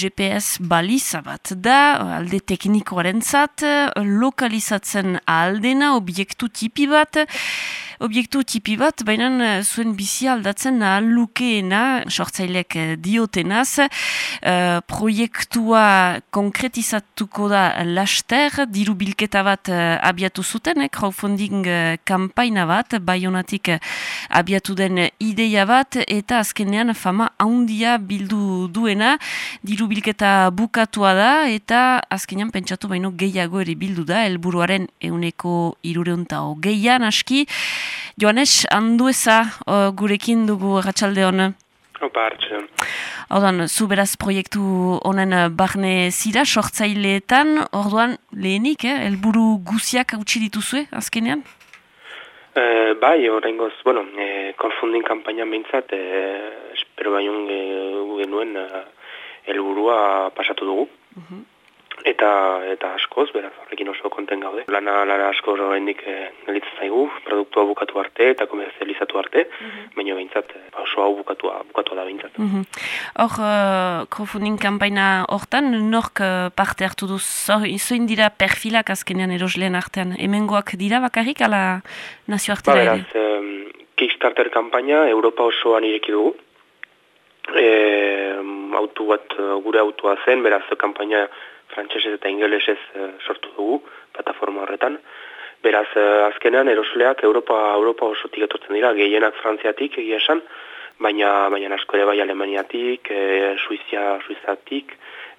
GPS baliza bat da, alde teknikoaren zat, lokalizatzen aldena, obiektu tipi bat, obiektu tipi bat, baina eh, zuen bizi aldatzen lukeena, sortzailek eh, diotenaz, uh, proiektua konkretizatuko da laster, diru bilketa bat abiatu zuten, eh, crowdfunding kampaina bat, baionatik abiatu den ideia bat, eta azkenean fama haundia bildu duena, diru bilketa bukatua da, eta azkenean pentsatu baino gehiago ere bildu da, helburuaren euneko irureunta geian aski, Joanes, handu eza gurekin dugu ratxalde hona? Opa. Orduan, zu beraz proiektu honen barne zira, sortzaileetan, orduan, lehenik, eh, elburu guziak utzi dituzue, azkenean? Eh, bai, horrein goz, bueno, eh, konfundin kampaina mintzat, eh, espero bai genuen eh, elburua pasatu dugu. Uh eta eta askoz, beraz, horrekin oso konten gaude. Lana, lana asko horrendik e, zaigu, produktua bukatu arte eta komerzializatu arte, -hmm. baina behintzat, eh, oso hau bukatua, bukatua da behintzat. Hor, mm -hmm. uh, crowdfunding kampaina hortan, nork parte hartu duz, zoin dira perfilak azkenean erosleen artean, emengoak dira bakarrik, ala nazio artera ba, beraz, um, Kickstarter kampaina Europa osoan ireki dugu, E, autu bat, gure autua zen, beraz, kampaina frantsesez eta ingelesez uh, sortu dugu plataforma horretan. Beraz, uh, azkenean erosleak Europa Europa osotik etortzen dira, gehienak Frantziatik egia esan, baina baina asko ere bai Alemaniatik, e, Suizia, Suizatik,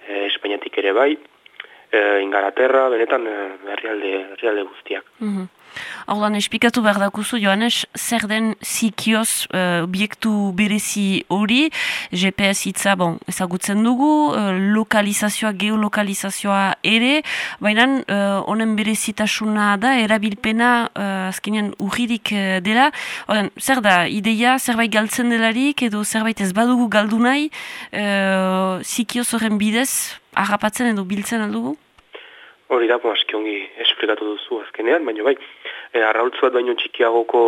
e, Espainiatik ere bai, e, Ingalaterra, benetan herrialde herrialde guztiak. Mm Hau lan, espikatu behar dakuzu, Joanes, zer den zikioz uh, obiektu berezi hori, GPS hitza, bon, ezagutzen dugu, uh, lokalizazioa, geolokalizazioa ere, baina uh, honen berezitasuna da, erabilpena uh, azkenean urririk dela. Oden, zer da, ideia, zerbait galtzen delarik, edo zerbait ez badugu galdu nahi, uh, zikioz horren bidez, harrapatzen edo biltzen aldugu? Hori da, aski ongi esplikatu duzu azkenean, baina bai, e, arraultzu bat baino txikiagoko,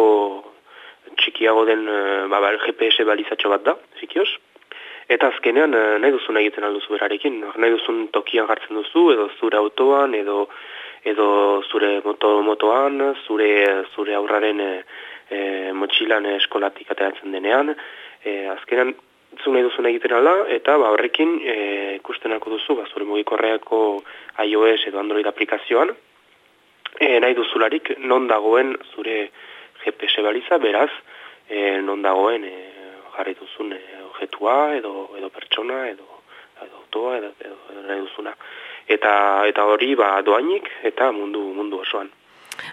txikiago den e, ba, ba, GPS balizatxo bat da, zikioz. Eta azkenean e, nahi duzun egiten alduzu berarekin, nahi duzun tokian jartzen duzu, edo zure autoan, edo edo zure moto, motoan, zure, zure aurraren e, e, motxilan eskolatik ateratzen denean. E, azkenean zu nahi duzun egiten ala, eta ba, horrekin e, ikusten alko duzu, ba, zure mugikorreako iOS edo Android aplikazioan, e, nahi duzularik non dagoen zure GPS baliza, beraz, e, non dagoen e, jarri duzun e, objetua edo, edo pertsona edo, edo autoa edo, edo, nahi duzuna. Eta, eta hori ba, doainik eta mundu mundu osoan.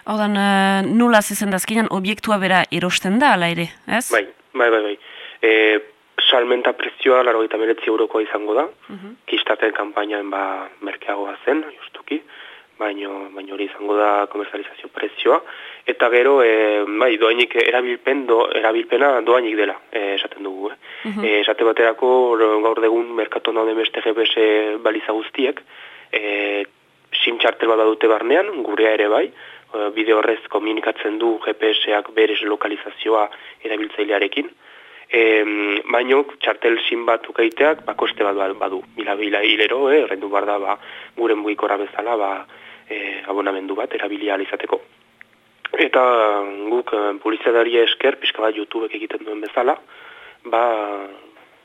Hordan, uh, nula zezen dazkinan, obiektua bera erosten da, ala ere, ez? Bai, bai, bai, bai. E, salmenta prezioa laro eta meretzi eurokoa izango da, uh -huh. kistaten kampainaen ba merkeagoa zen, justuki, baino, baino hori izango da komerzializazio prezioa, eta gero, e, bai, doainik erabilpen, do, erabilpena doainik dela, e, esaten dugu, eh? Uh -huh. e, esate baterako gaur degun merkatu nauden beste GPS baliza guztiek, e, sim charter bat dute barnean, gurea ere bai, bide horrez komunikatzen du GPS-ak berez lokalizazioa erabiltzailearekin, E, baino, txartel sin bat ukaiteak, ba, koste bat badu. Bila, bila hilero, eh, rendu bar da, ba, guren mugikorra bezala, ba, e, abonamendu bat, erabilia alizateko. Eta guk eh, publizitaria esker, pixka bat YouTubek egiten duen bezala, ba,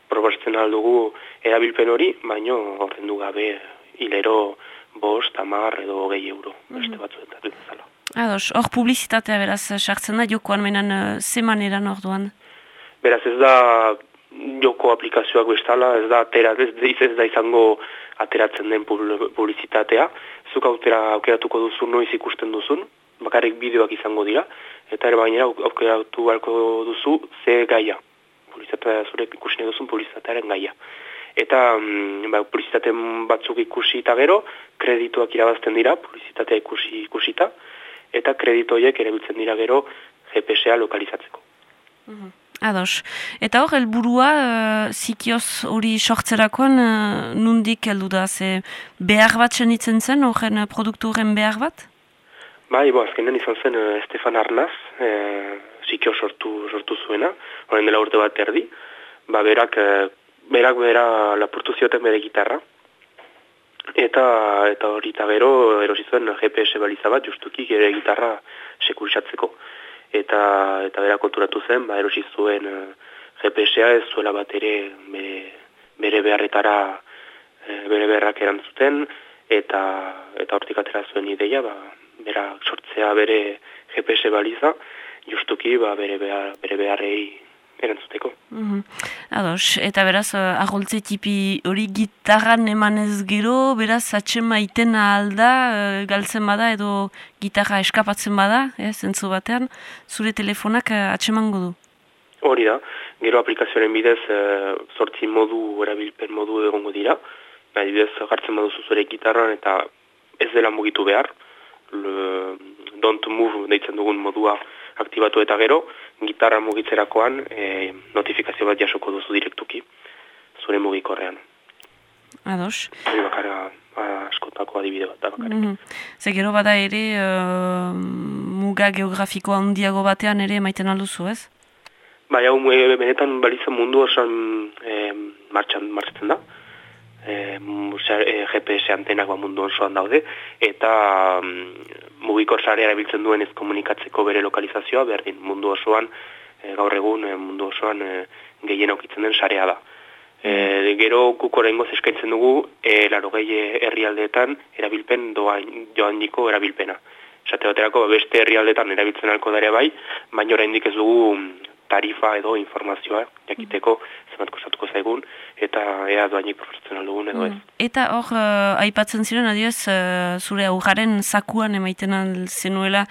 probatzen aldugu erabilpen hori, baino, rendu gabe, hilero, bost, tamar, edo gehi euro, mm beste batzuetan bezala. Ados, hor publizitatea beraz, sartzen da, jokoan menan, uh, zemaneran orduan? Beraz ez da joko aplikazioak bestala, ez da atera, ez, ez da izango ateratzen den publizitatea. Zuk aukera aukeratuko duzu noiz ikusten duzun, bakarrik bideoak izango dira, eta ere baina aukeratu balko duzu ze gaia. Publizitatea zure ikusten duzun publizitatearen gaia. Eta mm, ba, publizitateen batzuk ikusi eta gero, kredituak irabazten dira, publizitatea ikusi ikusita, eta kreditoiek erabiltzen dira gero GPS-a lokalizatzeko. Mm Ados. Eta hor, helburua uh, zikioz hori sortzerakoan uh, nundik heldu da, ze behar bat senitzen zen, horren uh, produktu horren behar bat? Bai, bo, azkenean izan zen uh, Stefan Arnaz, uh, zikioz sortu, sortu zuena, horren dela urte bat erdi, ba, berak uh, berak bera lapurtu zioten bere gitarra, eta eta hori eta gero erosi zuen GPS baliza bat justuki ere gitarra sekurtzatzeko eta eta bera konturatu zen ba erosi zuen uh, GPS-a ez zuela bat ere bere, bere beharretara e, bere beharrak erantzuten eta eta hortik atera zuen ideia ba bera sortzea bere GPS baliza justuki ba bere behar, bere beharrei erantzuteko. Mm Ados, eta beraz, uh, eh, aholtze tipi hori gitarran emanez gero, beraz, atxema itena alda, uh, galtzen bada, edo gitarra eskapatzen bada, eh, zentzu batean, zure telefonak uh, atxemango du? Hori da, gero aplikazioaren bidez, uh, modu, erabilpen modu egongo dira, nahi bidez, gartzen baduzu zure gitarran, eta ez dela mugitu behar, le, don't move deitzen dugun modua aktibatu eta gero, gitarra mugitzerakoan e, notifikazio bat jasoko duzu direktuki, zure mugikorrean. Ados. Hori bakarra askotako adibide bat da bakarrik. Mm -hmm. Ze gero bada ere, uh, muga geografiko handiago batean ere maiten alduzu, ez? Bai, hau, e, benetan balizan mundu osan e, martxan martzen da e, GPS antenak ba mundu osoan daude, eta mm, mugikor sare erabiltzen duen ez komunikatzeko bere lokalizazioa, berdin mundu osoan, e, gaur egun mundu osoan e, gehien aukitzen den sarea da. E, gero kukorengo eskaintzen dugu, e, laro gehi herrialdeetan erabilpen doain, joan diko erabilpena. Esate baterako beste herrialdetan erabiltzen alko dara bai, baina oraindik ez dugu tarifa edo informazioa jakiteko zenbat kostatuko zaigun eta ea doainik profesional dugun edo ez. Mm. Eta hor, uh, aipatzen ziren, adioz, uh, zure augaren zakuan emaiten zenuela,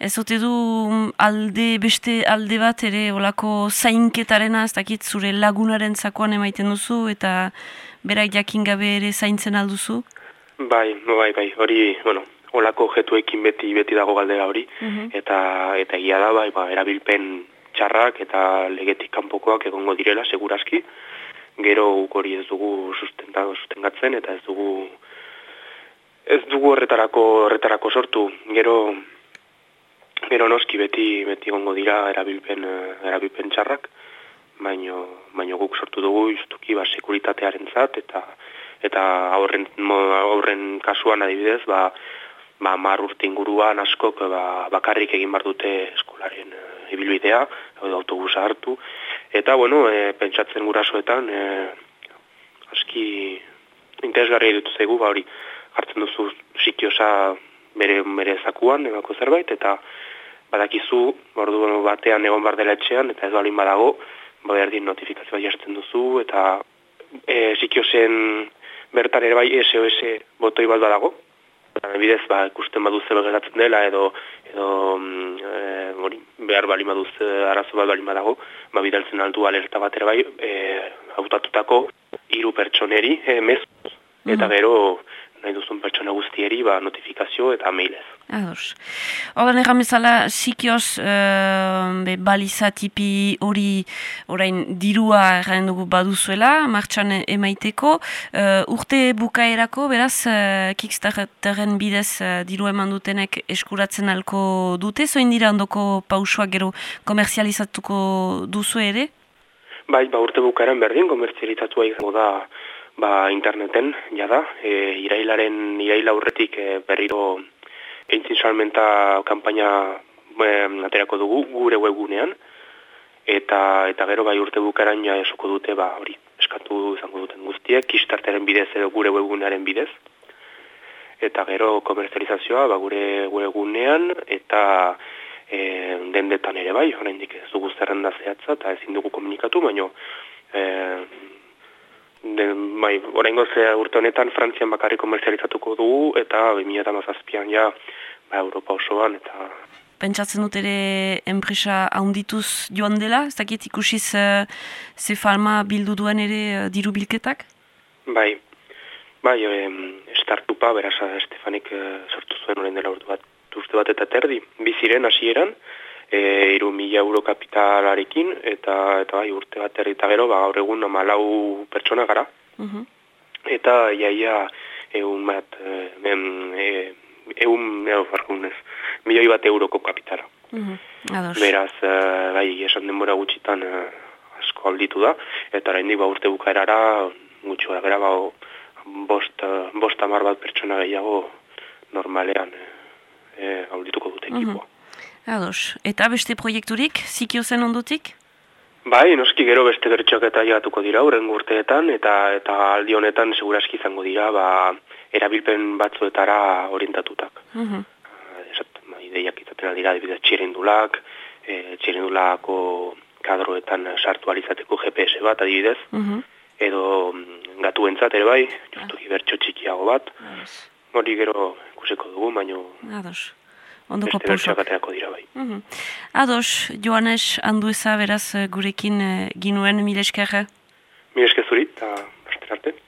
ez ote du mm, alde, beste alde bat ere olako zainketarena, ez dakit zure lagunaren zakuan emaiten duzu eta berak jakin gabe ere zaintzen alduzu? Bai, bai, bai, hori, bueno, olako jetuekin beti beti dago galdera hori, mhm. eta eta egia da, bai, ba, erabilpen txarrak eta legetik kanpokoak egongo direla segurazki. Gero hori ez dugu sustenta sustengatzen eta ez dugu ez dugu horretarako horretarako sortu. Gero gero noski beti beti egongo dira erabilpen erabilpen txarrak. Baino baino guk sortu dugu justuki ba sekuritatearentzat eta eta aurren aurren kasuan adibidez ba ba mar urte inguruan askok ba, bakarrik egin bar dute eskolaren ibilbidea, autobusa hartu, eta, bueno, e, pentsatzen gurasoetan, e, aski interesgarri dut zegu, ba hori, hartzen duzu sikiosa bere, bere zakuan, emako zerbait, eta badakizu, ordu batean egon bar dela etxean, eta ez balin badago, ba berdin notifikazioa jartzen duzu, eta e, sikiosen bertan ere bai SOS botoi bat badago, bidez ba ikusten badu zer geratzen dela edo edo e, hori behar bali maduz e, arazo bat bali madago ba bidaltzen aldu alerta bat ere bai e, hautatutako hiru pertsoneri e, mez eta gero nahi duzun pertsona guztieri ba, notifikazio eta mailez. Ados. Horren erramezala, sikioz e, baliza tipi hori orain dirua erraen dugu baduzuela, martxan emaiteko. Uh, urte bukaerako, beraz, uh, Kickstarteren bidez uh, diru eman dutenek eskuratzen alko dute, zoin dira ondoko pausua gero komerzializatuko duzu ere? Bai, ba, urte bukaeran berdin, komerzializatua izango da ba, interneten, jada, e, irailaren iraila aurretik e, berriro eintzin salmenta kampaina e, aterako dugu gure webgunean, eta eta gero bai urte bukaran ja esoko dute, ba, hori, eskatu izango duten guztiek, kistarteren bidez edo gure webgunearen bidez, eta gero komerzializazioa ba, gure webgunean, eta e, dendetan ere bai, oraindik ez dugu zerrenda zehatza, eta ezin dugu komunikatu, baino, e, bai, oraingo ze urte honetan Frantzian bakarrik komerzializatuko dugu eta 2017an ja ba, Europa osoan eta Pentsatzen dut ere enpresa haundituz joan dela, ez dakit ikusiz uh, ze farma bildu duen ere uh, diru bilketak? Bai, bai, e, startupa, beraz, Estefanik uh, sortu zuen orain dela urte bat, urte bat eta terdi, biziren hasieran, e, iru mila euro kapitalarekin, eta eta bai, urte bat eta gero, ba, gaur egun malau pertsona gara. Uh Eta iaia egun bat, e, e, egun, e, milioi bat euroko kapitala. Uh Beraz, e, bai, esan denbora gutxitan, e, asko alditu da, eta oraindik ba urte bukaerara, gutxi gara gara, ba, bost, bost amar bat pertsona gehiago normalean e, audituko dute ekipoa. Mm Ados, eta beste proiekturik, zikio zen ondotik? Bai, noski gero beste bertxok eta jatuko dira, urren urteetan, eta eta aldi honetan seguraski izango dira, ba, erabilpen batzuetara orientatutak. Uh -huh. Esat, ba, ideiak izaten dira, dibidez, txirindulak, e, txirindulako kadroetan sartu alizateko GPS bat, adibidez, edo mm, gatu entzat ere bai, justuki bertxo txikiago bat, hori gero ikusiko dugu, baino... Ados. Ondoko pausak. dira bai. Uh Ados, Joanes, handu eza beraz gurekin uh, ginuen, mile eskerra? Mile zuri, eta arte.